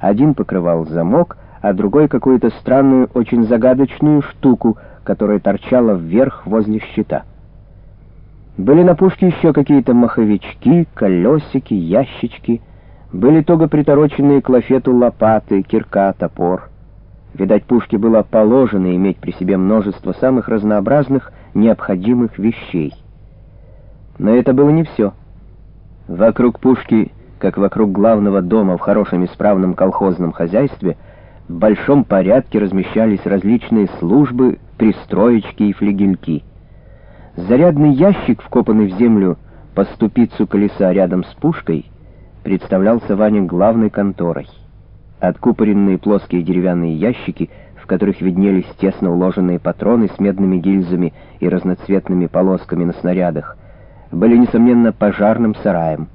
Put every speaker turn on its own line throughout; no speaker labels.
Один покрывал замок, а другой какую-то странную, очень загадочную штуку, которая торчала вверх возле щита. Были на пушке еще какие-то маховички, колесики, ящички. Были туго притороченные к лафету лопаты, кирка, топор. Видать, пушке было положено иметь при себе множество самых разнообразных необходимых вещей. Но это было не все. Вокруг пушки, как вокруг главного дома в хорошем исправном колхозном хозяйстве, в большом порядке размещались различные службы, пристроечки и флигельки. Зарядный ящик, вкопанный в землю по ступицу колеса рядом с пушкой, представлялся Ване главной конторой. Откупоренные плоские деревянные ящики, в которых виднелись тесно уложенные патроны с медными гильзами и разноцветными полосками на снарядах, были, несомненно, пожарным сараем.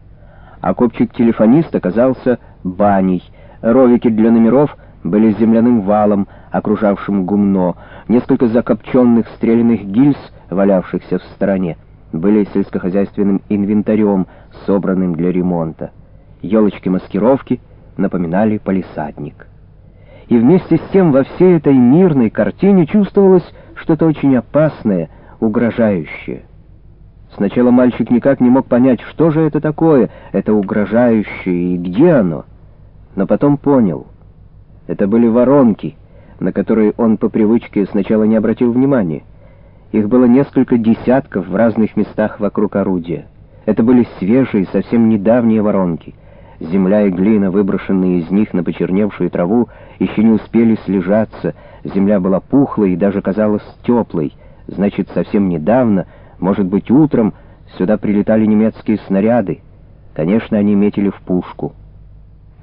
А копчик телефонист оказался баней, ровики для номеров были земляным валом, окружавшим гумно, несколько закопченных стрелянных гильз, валявшихся в стороне, были сельскохозяйственным инвентарем, собранным для ремонта. Елочки-маскировки — напоминали палисадник. И вместе с тем во всей этой мирной картине чувствовалось что-то очень опасное, угрожающее. Сначала мальчик никак не мог понять, что же это такое, это угрожающее и где оно. Но потом понял. Это были воронки, на которые он по привычке сначала не обратил внимания. Их было несколько десятков в разных местах вокруг орудия. Это были свежие, совсем недавние воронки. Земля и глина, выброшенные из них на почерневшую траву, еще не успели слежаться. Земля была пухлой и даже казалась теплой. Значит, совсем недавно, может быть, утром, сюда прилетали немецкие снаряды. Конечно, они метили в пушку.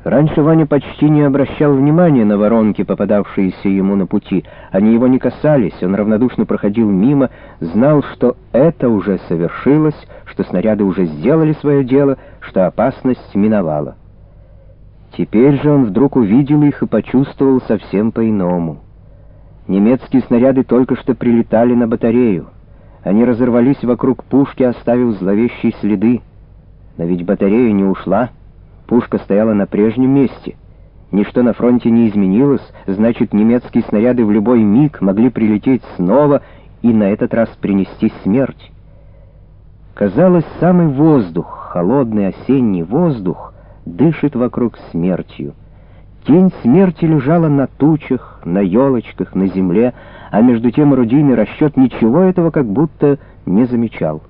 Раньше Ваня почти не обращал внимания на воронки, попадавшиеся ему на пути. Они его не касались, он равнодушно проходил мимо, знал, что это уже совершилось, что снаряды уже сделали свое дело, что опасность миновала. Теперь же он вдруг увидел их и почувствовал совсем по-иному. Немецкие снаряды только что прилетали на батарею. Они разорвались вокруг пушки, оставив зловещие следы. Но ведь батарея не ушла. Пушка стояла на прежнем месте. Ничто на фронте не изменилось, значит, немецкие снаряды в любой миг могли прилететь снова и на этот раз принести смерть. Казалось, самый воздух, холодный осенний воздух, дышит вокруг смертью. Тень смерти лежала на тучах, на елочках, на земле, а между тем орудийный расчет ничего этого как будто не замечал.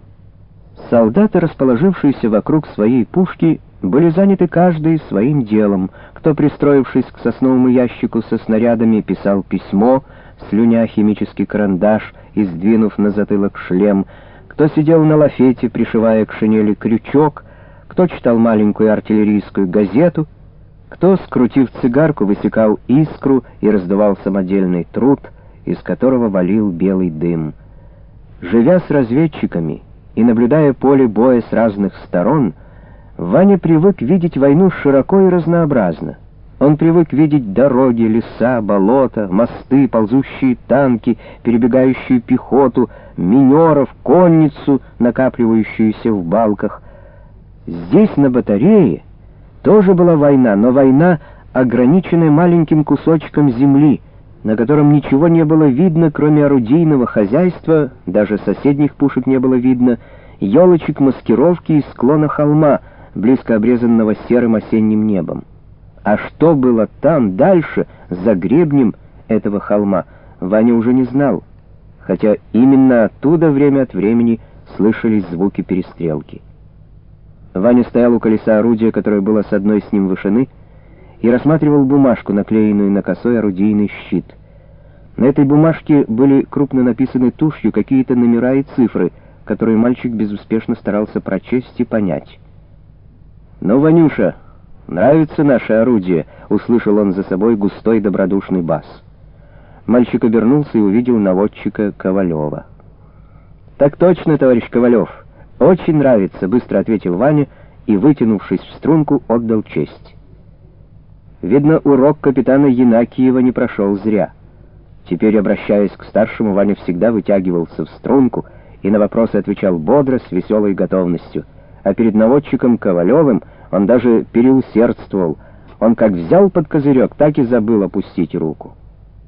Солдаты, расположившиеся вокруг своей пушки, были заняты каждый своим делом. Кто, пристроившись к сосновому ящику со снарядами, писал письмо, слюня химический карандаш и сдвинув на затылок шлем, кто сидел на лафете, пришивая к шинели крючок, кто читал маленькую артиллерийскую газету, кто, скрутив цигарку, высекал искру и раздувал самодельный труд, из которого валил белый дым. Живя с разведчиками и наблюдая поле боя с разных сторон, Ваня привык видеть войну широко и разнообразно. Он привык видеть дороги, леса, болота, мосты, ползущие танки, перебегающую пехоту, минеров, конницу, накапливающуюся в балках. Здесь, на батарее, тоже была война, но война, ограниченная маленьким кусочком земли, на котором ничего не было видно, кроме орудийного хозяйства, даже соседних пушек не было видно, елочек маскировки и склона холма — близко обрезанного серым осенним небом. А что было там, дальше, за гребнем этого холма, Ваня уже не знал, хотя именно оттуда время от времени слышались звуки перестрелки. Ваня стоял у колеса орудия, которое было с одной с ним вышины, и рассматривал бумажку, наклеенную на косой орудийный щит. На этой бумажке были крупно написаны тушью какие-то номера и цифры, которые мальчик безуспешно старался прочесть и понять. «Ну, Ванюша, нравится наше орудие?» — услышал он за собой густой добродушный бас. Мальчик обернулся и увидел наводчика Ковалева. «Так точно, товарищ Ковалев. Очень нравится», — быстро ответил Ваня и, вытянувшись в струнку, отдал честь. Видно, урок капитана Янакиева не прошел зря. Теперь, обращаясь к старшему, Ваня всегда вытягивался в струнку и на вопросы отвечал бодро, с веселой готовностью — а перед наводчиком Ковалевым он даже переусердствовал. Он как взял под козырек, так и забыл опустить руку.